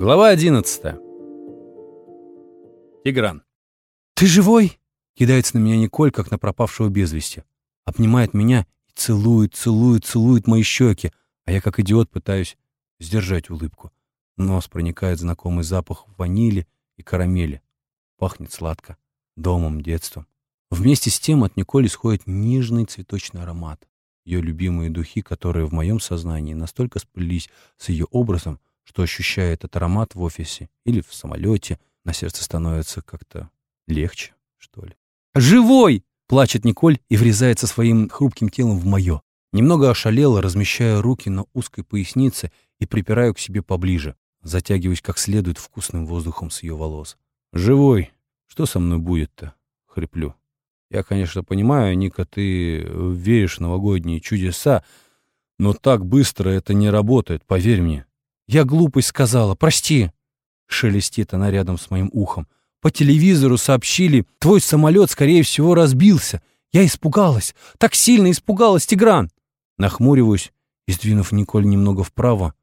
Глава 11. Тигран. «Ты живой?» — кидается на меня Николь, как на пропавшего без вести. Обнимает меня и целует, целует, целует мои щеки, а я, как идиот, пытаюсь сдержать улыбку. Нос проникает знакомый запах ванили и карамели. Пахнет сладко. Домом, детством. Вместе с тем от Николь исходит нежный цветочный аромат. Ее любимые духи, которые в моем сознании настолько сплелись с ее образом, что ощущая этот аромат в офисе или в самолете, на сердце становится как-то легче, что ли. «Живой!» — плачет Николь и врезается своим хрупким телом в мое. Немного ошалела, размещая руки на узкой пояснице и припираю к себе поближе, затягиваясь как следует вкусным воздухом с ее волос. «Живой! Что со мной будет-то?» — хриплю. «Я, конечно, понимаю, Ника, ты веришь в новогодние чудеса, но так быстро это не работает, поверь мне. «Я глупость сказала, прости!» Шелестит она рядом с моим ухом. «По телевизору сообщили, твой самолет, скорее всего, разбился. Я испугалась, так сильно испугалась, Тигран!» Нахмуриваюсь и, сдвинув Николь немного вправо,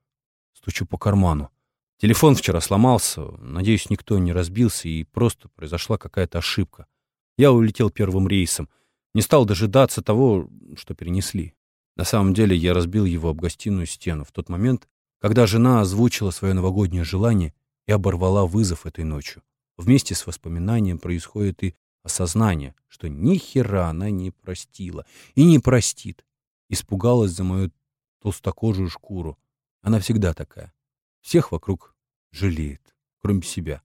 стучу по карману. Телефон вчера сломался, надеюсь, никто не разбился, и просто произошла какая-то ошибка. Я улетел первым рейсом, не стал дожидаться того, что перенесли. На самом деле я разбил его об гостиную стену в тот момент, когда жена озвучила свое новогоднее желание и оборвала вызов этой ночью. Вместе с воспоминанием происходит и осознание, что ни хера она не простила и не простит. Испугалась за мою толстокожую шкуру. Она всегда такая. Всех вокруг жалеет, кроме себя.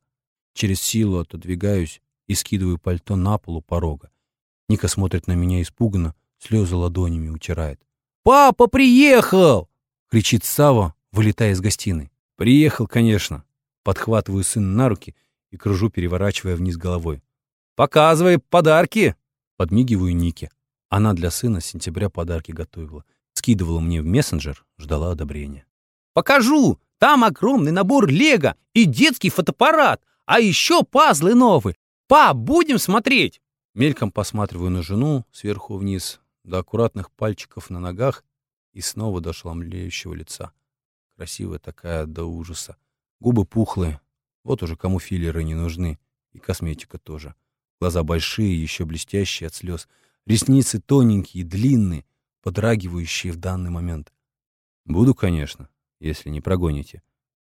Через силу отодвигаюсь и скидываю пальто на пол у порога. Ника смотрит на меня испуганно, слезы ладонями утирает. «Папа приехал!» — кричит Сава, вылетая из гостиной. «Приехал, конечно». Подхватываю сына на руки и кружу, переворачивая вниз головой. «Показывай подарки!» Подмигиваю Нике. Она для сына с сентября подарки готовила. Скидывала мне в мессенджер, ждала одобрения. «Покажу! Там огромный набор лего и детский фотоаппарат, а еще пазлы новые. Пап, будем смотреть!» Мельком посматриваю на жену сверху вниз, до аккуратных пальчиков на ногах и снова до ошеломляющего лица. Красивая такая до ужаса. Губы пухлые. Вот уже кому филлеры не нужны. И косметика тоже. Глаза большие, еще блестящие от слез. Ресницы тоненькие, длинные, подрагивающие в данный момент. Буду, конечно, если не прогоните.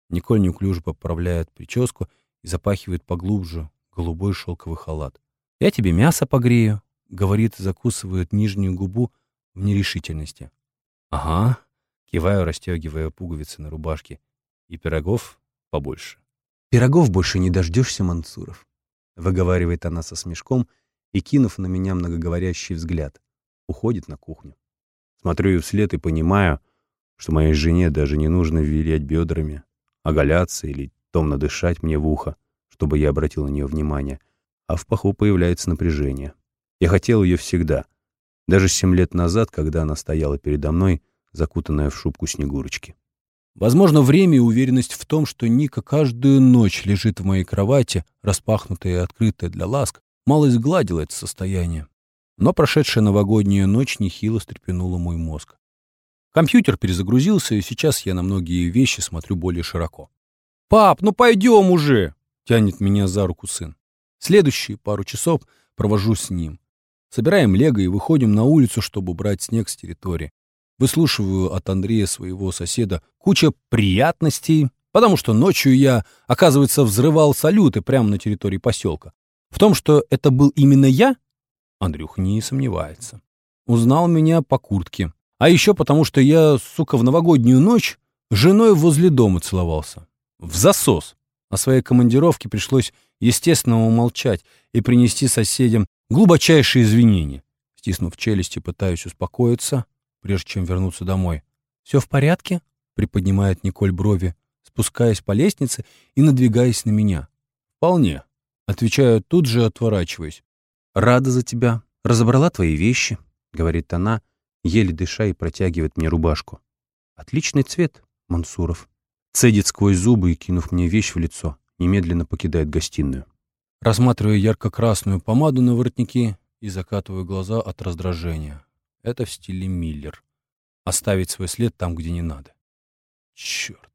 Николь неуклюже поправляет прическу и запахивает поглубже голубой шелковый халат. «Я тебе мясо погрею», — говорит и закусывает нижнюю губу в нерешительности. «Ага», Киваю, расстегивая пуговицы на рубашке. И пирогов побольше. «Пирогов больше не дождешься, Мансуров», — выговаривает она со смешком и, кинув на меня многоговорящий взгляд, уходит на кухню. Смотрю ей вслед и понимаю, что моей жене даже не нужно вилять бедрами, оголяться или томно дышать мне в ухо, чтобы я обратил на нее внимание, а в паху появляется напряжение. Я хотел ее всегда. Даже семь лет назад, когда она стояла передо мной, закутанная в шубку Снегурочки. Возможно, время и уверенность в том, что Ника каждую ночь лежит в моей кровати, распахнутая и открытая для ласк, мало изгладило это состояние. Но прошедшая новогодняя ночь нехило стрепенула мой мозг. Компьютер перезагрузился, и сейчас я на многие вещи смотрю более широко. «Пап, ну пойдем уже!» — тянет меня за руку сын. Следующие пару часов провожу с ним. Собираем лего и выходим на улицу, чтобы убрать снег с территории. Выслушиваю от Андрея, своего соседа, куча приятностей, потому что ночью я, оказывается, взрывал салюты прямо на территории поселка. В том, что это был именно я, Андрюх не сомневается. Узнал меня по куртке. А еще потому, что я, сука, в новогоднюю ночь женой возле дома целовался. В засос. О своей командировке пришлось, естественно, умолчать и принести соседям глубочайшие извинения. Стиснув челюсти, пытаюсь успокоиться, прежде чем вернуться домой. «Все в порядке?» — приподнимает Николь брови, спускаясь по лестнице и надвигаясь на меня. «Вполне», — отвечаю тут же, отворачиваясь. «Рада за тебя. Разобрала твои вещи», — говорит она, еле дыша и протягивает мне рубашку. «Отличный цвет, Мансуров». Цедит сквозь зубы и, кинув мне вещь в лицо, немедленно покидает гостиную. Рассматриваю ярко-красную помаду на воротнике и закатываю глаза от раздражения. Это в стиле Миллер. Оставить свой след там, где не надо. Черт.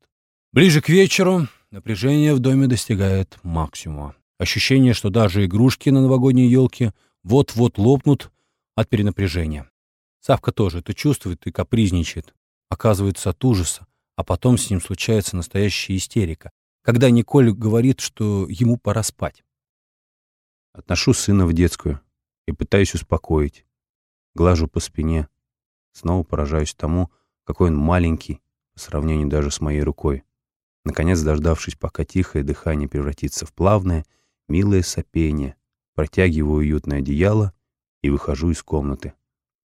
Ближе к вечеру Напряжение в доме достигает максимума. Ощущение, что даже игрушки на новогодней елке вот-вот лопнут от перенапряжения. Савка тоже это чувствует и капризничает. Оказывается от ужаса, а потом с ним случается настоящая истерика, когда Николь говорит, что ему пора спать. Отношу сына в детскую и пытаюсь успокоить. Глажу по спине. Снова поражаюсь тому, какой он маленький по сравнению даже с моей рукой. Наконец, дождавшись, пока тихое дыхание превратится в плавное, милое сопение, протягиваю уютное одеяло и выхожу из комнаты,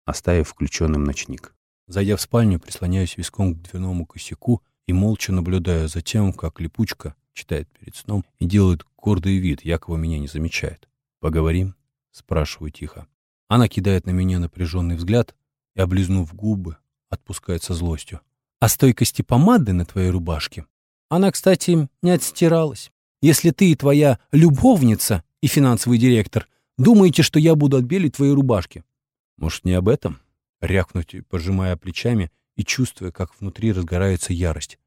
оставив включенным ночник. Зайдя в спальню, прислоняюсь виском к дверному косяку и молча наблюдаю за тем, как липучка читает перед сном и делает гордый вид, якобы меня не замечает. «Поговорим?» — спрашиваю тихо. Она кидает на меня напряженный взгляд и, облизнув губы, отпускает со злостью. «О стойкости помады на твоей рубашке она, кстати, не отстиралась. Если ты и твоя любовница и финансовый директор думаете, что я буду отбелить твои рубашки. Может, не об этом? Рякнуть, пожимая плечами и чувствуя, как внутри разгорается ярость.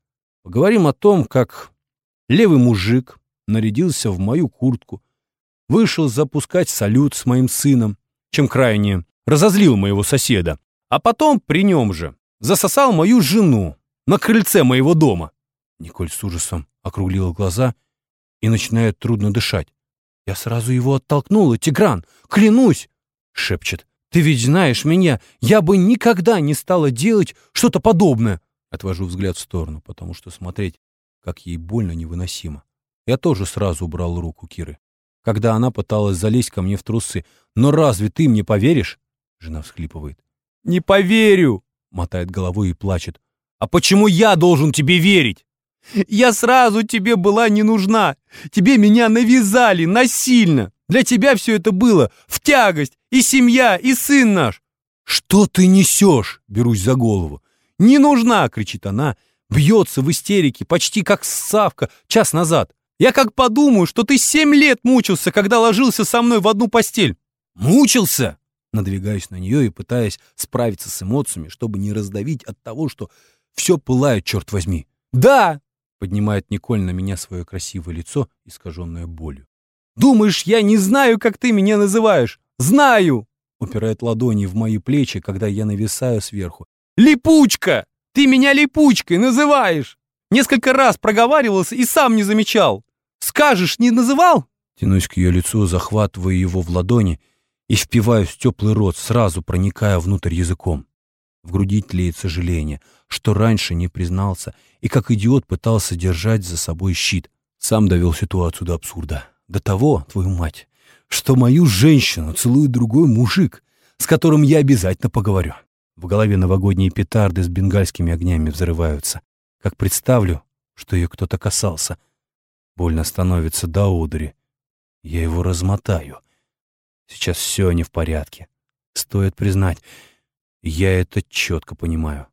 Поговорим о том, как левый мужик нарядился в мою куртку, вышел запускать салют с моим сыном, чем крайне разозлил моего соседа, а потом при нем же засосал мою жену на крыльце моего дома. Николь с ужасом округлила глаза и начинает трудно дышать. «Я сразу его оттолкнула, Тигран! Клянусь!» — шепчет. «Ты ведь знаешь меня! Я бы никогда не стала делать что-то подобное!» Отвожу взгляд в сторону, потому что смотреть, как ей больно, невыносимо. Я тоже сразу убрал руку Киры. Когда она пыталась залезть ко мне в трусы. «Но разве ты мне поверишь?» Жена всхлипывает. «Не поверю!» — мотает головой и плачет. «А почему я должен тебе верить?» Я сразу тебе была не нужна. Тебе меня навязали насильно. Для тебя все это было в тягость. И семья, и сын наш. Что ты несешь? Берусь за голову. Не нужна, кричит она. Бьется в истерике, почти как Савка час назад. Я как подумаю, что ты семь лет мучился, когда ложился со мной в одну постель. Мучился? Надвигаюсь на нее и пытаясь справиться с эмоциями, чтобы не раздавить от того, что все пылает, черт возьми. Да, Поднимает Николь на меня свое красивое лицо, искаженное болью. «Думаешь, я не знаю, как ты меня называешь? Знаю!» Упирает ладони в мои плечи, когда я нависаю сверху. «Липучка! Ты меня липучкой называешь! Несколько раз проговаривался и сам не замечал. Скажешь, не называл?» Тянусь к ее лицу, захватываю его в ладони и впиваюсь в теплый рот, сразу проникая внутрь языком. В груди тлеет сожаление, что раньше не признался и как идиот пытался держать за собой щит. Сам довел ситуацию до абсурда. До того, твою мать, что мою женщину целует другой мужик, с которым я обязательно поговорю. В голове новогодние петарды с бенгальскими огнями взрываются. Как представлю, что ее кто-то касался. Больно становится до одури. Я его размотаю. Сейчас все не в порядке. Стоит признать, я это четко понимаю.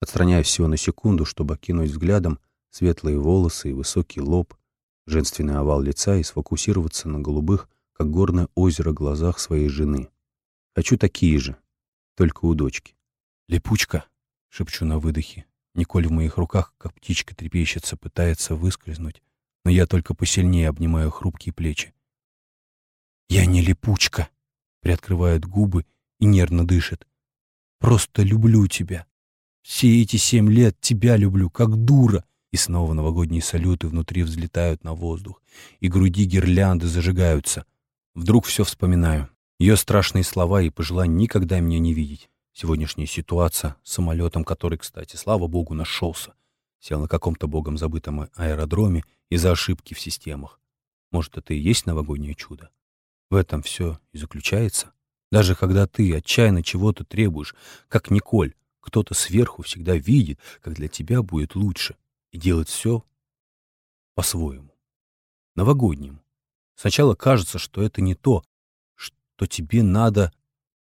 Отстраняюсь всего на секунду, чтобы окинуть взглядом светлые волосы и высокий лоб, женственный овал лица и сфокусироваться на голубых, как горное озеро, глазах своей жены. Хочу такие же, только у дочки. «Липучка!» — шепчу на выдохе. Николь в моих руках, как птичка трепещется, пытается выскользнуть, но я только посильнее обнимаю хрупкие плечи. «Я не липучка!» — приоткрывает губы и нервно дышит. Просто люблю тебя. Все эти семь лет тебя люблю, как дура. И снова новогодние салюты внутри взлетают на воздух, и груди гирлянды зажигаются. Вдруг все вспоминаю. Ее страшные слова и пожелание никогда меня не видеть. Сегодняшняя ситуация с самолетом, который, кстати, слава богу, нашелся. Сел на каком-то богом забытом аэродроме из-за ошибки в системах. Может, это и есть новогоднее чудо? В этом все и заключается. Даже когда ты отчаянно чего-то требуешь, как Николь, кто-то сверху всегда видит, как для тебя будет лучше, и делает все по-своему. Новогоднему. Сначала кажется, что это не то, что тебе надо,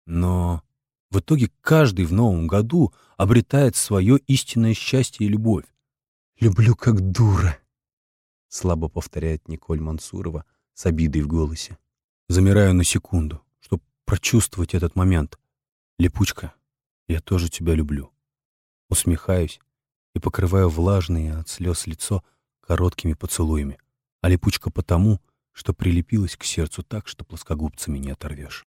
но в итоге каждый в новом году обретает свое истинное счастье и любовь. «Люблю как дура», — слабо повторяет Николь Мансурова с обидой в голосе. Замираю на секунду прочувствовать этот момент. Липучка, я тоже тебя люблю. Усмехаюсь и покрываю влажное от слез лицо короткими поцелуями, а липучка потому, что прилепилась к сердцу так, что плоскогубцами не оторвешь.